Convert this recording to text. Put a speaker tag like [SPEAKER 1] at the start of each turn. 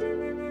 [SPEAKER 1] you